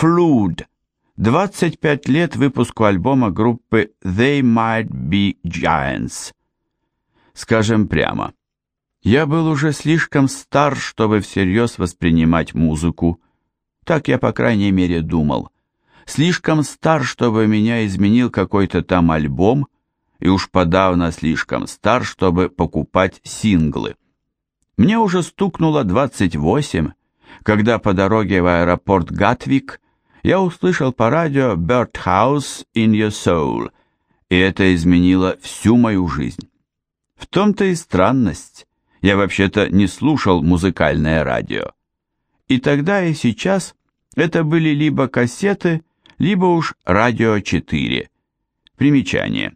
Flood. 25 лет выпуску альбома группы They Might Be Giants. Скажем прямо, я был уже слишком стар, чтобы всерьез воспринимать музыку. Так я, по крайней мере, думал. Слишком стар, чтобы меня изменил какой-то там альбом, и уж подавно слишком стар, чтобы покупать синглы. Мне уже стукнуло 28, когда по дороге в аэропорт Гатвик я услышал по радио «Birdhouse in your soul», и это изменило всю мою жизнь. В том-то и странность. Я вообще-то не слушал музыкальное радио. И тогда, и сейчас это были либо кассеты, либо уж радио 4. Примечание.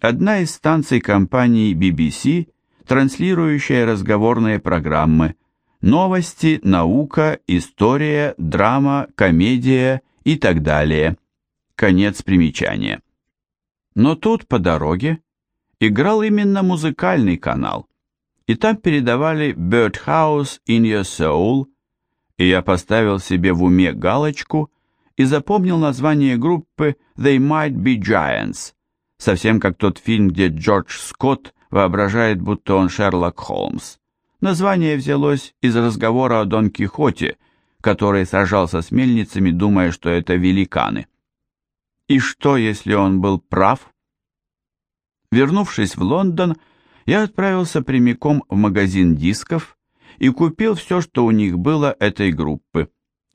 Одна из станций компании BBC, транслирующая разговорные программы – новости, наука, история, драма, комедия и так далее. Конец примечания. Но тут по дороге играл именно музыкальный канал, и там передавали Birdhouse in Your Soul, и я поставил себе в уме галочку и запомнил название группы They Might Be Giants, совсем как тот фильм, где Джордж Скотт воображает, будто он Шерлок Холмс. Название взялось из разговора о Дон Кихоте, который сражался с мельницами, думая, что это великаны. И что, если он был прав? Вернувшись в Лондон, я отправился прямиком в магазин дисков и купил все, что у них было этой группы.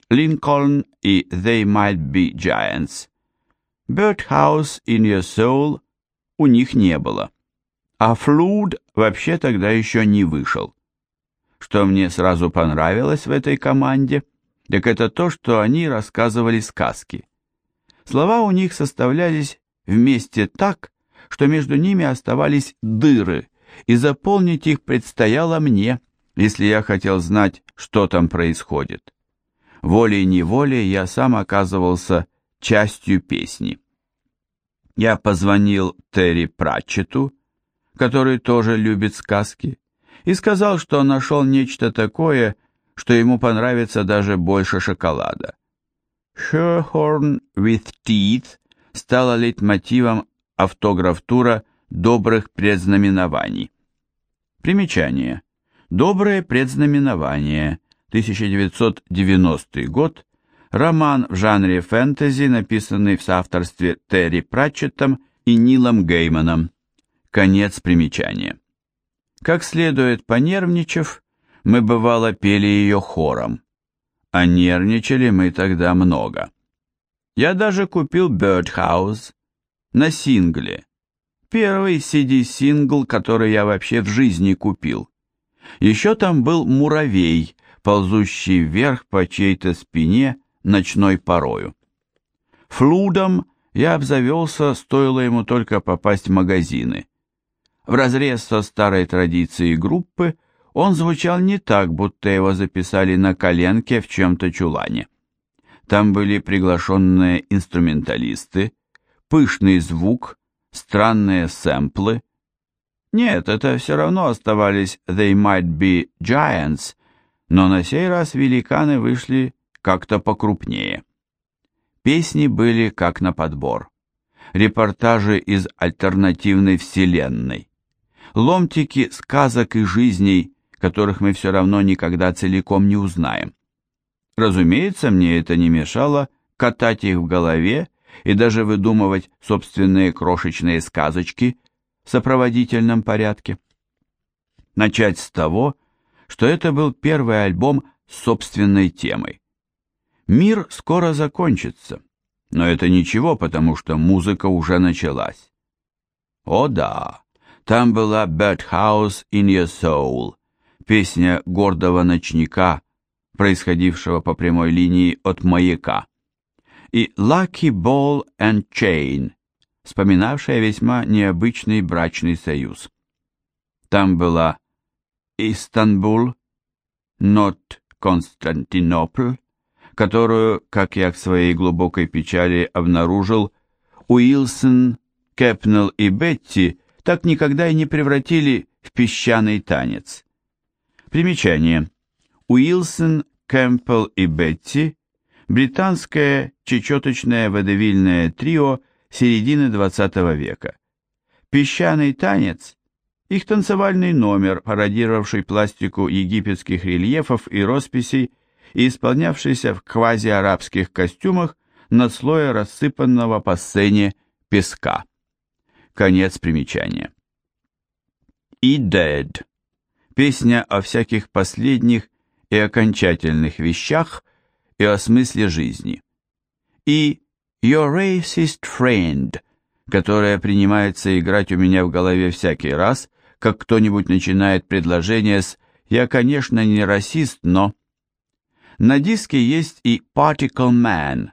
Линкольн и They Might Be Giants. Birdhouse in Your Soul у них не было. А Flood вообще тогда еще не вышел. Что мне сразу понравилось в этой команде, так это то, что они рассказывали сказки. Слова у них составлялись вместе так, что между ними оставались дыры, и заполнить их предстояло мне, если я хотел знать, что там происходит. Волей-неволей я сам оказывался частью песни. Я позвонил Терри Пратчету, который тоже любит сказки, и сказал, что нашел нечто такое, что ему понравится даже больше шоколада. «Sherhorn with Teeth» стала лейтмотивом автограф-тура «Добрых предзнаменований». Примечание. «Доброе предзнаменование», 1990 год, роман в жанре фэнтези, написанный в соавторстве Терри Пратчеттом и Нилом Гейманом. Конец примечания. Как следует понервничав, мы бывало пели ее хором, а нервничали мы тогда много. Я даже купил Birdhouse на сингле, первый CD-сингл, который я вообще в жизни купил. Еще там был муравей, ползущий вверх по чьей-то спине ночной порою. Флудом я обзавелся, стоило ему только попасть в магазины. Вразрез со старой традицией группы, он звучал не так, будто его записали на коленке в чем-то чулане. Там были приглашенные инструменталисты, пышный звук, странные сэмплы. Нет, это все равно оставались They Might Be Giants, но на сей раз великаны вышли как-то покрупнее. Песни были как на подбор. Репортажи из альтернативной вселенной ломтики сказок и жизней, которых мы все равно никогда целиком не узнаем. Разумеется, мне это не мешало катать их в голове и даже выдумывать собственные крошечные сказочки в сопроводительном порядке. Начать с того, что это был первый альбом с собственной темой. Мир скоро закончится, но это ничего, потому что музыка уже началась. О да, там была «Birdhouse in your soul», песня гордого ночника, происходившего по прямой линии от маяка, и «Lucky Ball and Chain», вспоминавшая весьма необычный брачный союз. Там была «Истанбул», «Not Константинополь», которую, как я к своей глубокой печали обнаружил, Уилсон, Кэпнелл и Бетти так никогда и не превратили в песчаный танец. Примечание. Уилсон, Кэмпбелл и Бетти британское чечеточное водевильное трио середины XX века. «Песчаный танец» – их танцевальный номер, пародировавший пластику египетских рельефов и росписей и исполнявшийся в квазиарабских костюмах над слоя рассыпанного по сцене песка. Конец примечания. И Dead. Песня о всяких последних и окончательных вещах и о смысле жизни. И Your Racist Friend, которая принимается играть у меня в голове всякий раз, как кто-нибудь начинает предложение с «Я, конечно, не расист, но...» На диске есть и Particle Man,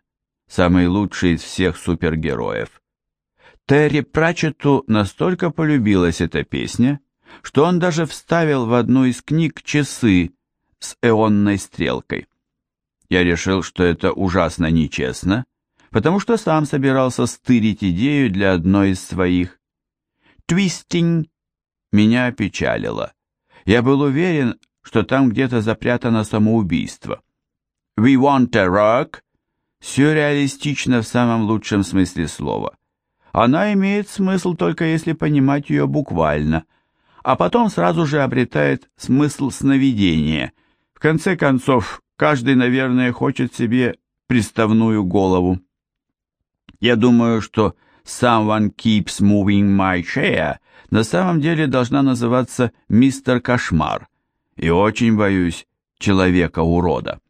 самый лучший из всех супергероев. Терри Пратчетту настолько полюбилась эта песня, что он даже вставил в одну из книг часы с эонной стрелкой. Я решил, что это ужасно нечестно, потому что сам собирался стырить идею для одной из своих. Твистинг меня опечалило. Я был уверен, что там где-то запрятано самоубийство. We want a rock сюрреалистично в самом лучшем смысле слова. Она имеет смысл только если понимать ее буквально, а потом сразу же обретает смысл сновидения. В конце концов, каждый, наверное, хочет себе приставную голову. Я думаю, что «Someone keeps moving my chair» на самом деле должна называться «Мистер Кошмар», и очень боюсь человека-урода.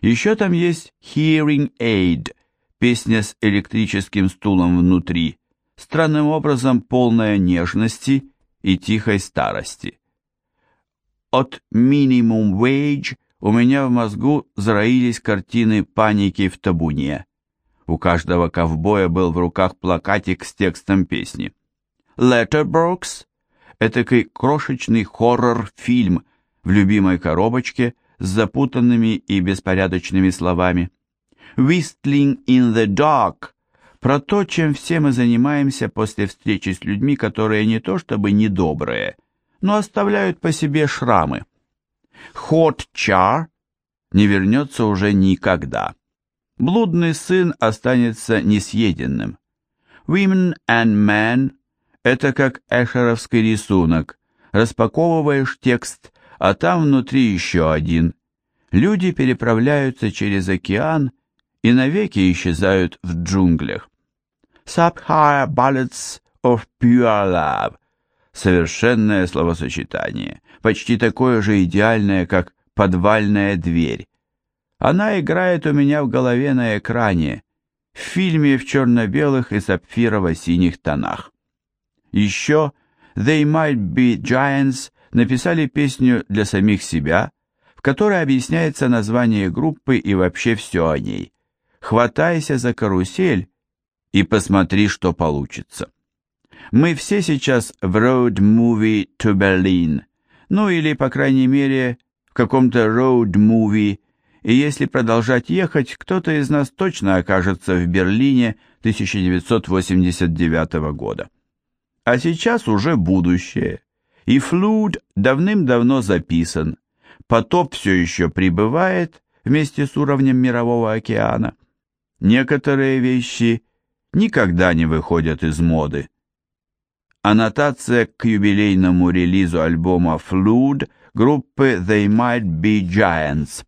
Еще там есть «Hearing Aid», песня с электрическим стулом внутри, странным образом полная нежности и тихой старости. От «Minimum Wage» у меня в мозгу зароились картины паники в табуне. У каждого ковбоя был в руках плакатик с текстом песни. Letterbox – этакий крошечный хоррор-фильм в любимой коробочке с запутанными и беспорядочными словами. Whistling in the Dark – про то, чем все мы занимаемся после встречи с людьми, которые не то чтобы недобрые, но оставляют по себе шрамы. Hot Char не вернется уже никогда блудный сын останется несъеденным. Women and Men – это как эшеровский рисунок. Распаковываешь текст, а там внутри еще один. Люди переправляются через океан и навеки исчезают в джунглях. Sub-Higher Ballads of Pure Love – совершенное словосочетание, почти такое же идеальное, как подвальная дверь. Она играет у меня в голове на экране, в фильме в черно-белых и сапфирово-синих тонах. Еще They Might Be Giants написали песню для самих себя, в которой объясняется название группы и вообще все о ней. Хватайся за карусель и посмотри, что получится. Мы все сейчас в Road Movie to Berlin, ну или, по крайней мере, в каком-то Road Movie и если продолжать ехать, кто-то из нас точно окажется в Берлине 1989 года. А сейчас уже будущее, и флуд давным-давно записан, потоп все еще прибывает вместе с уровнем мирового океана. Некоторые вещи никогда не выходят из моды. Аннотация к юбилейному релизу альбома Flood группы They Might Be Giants –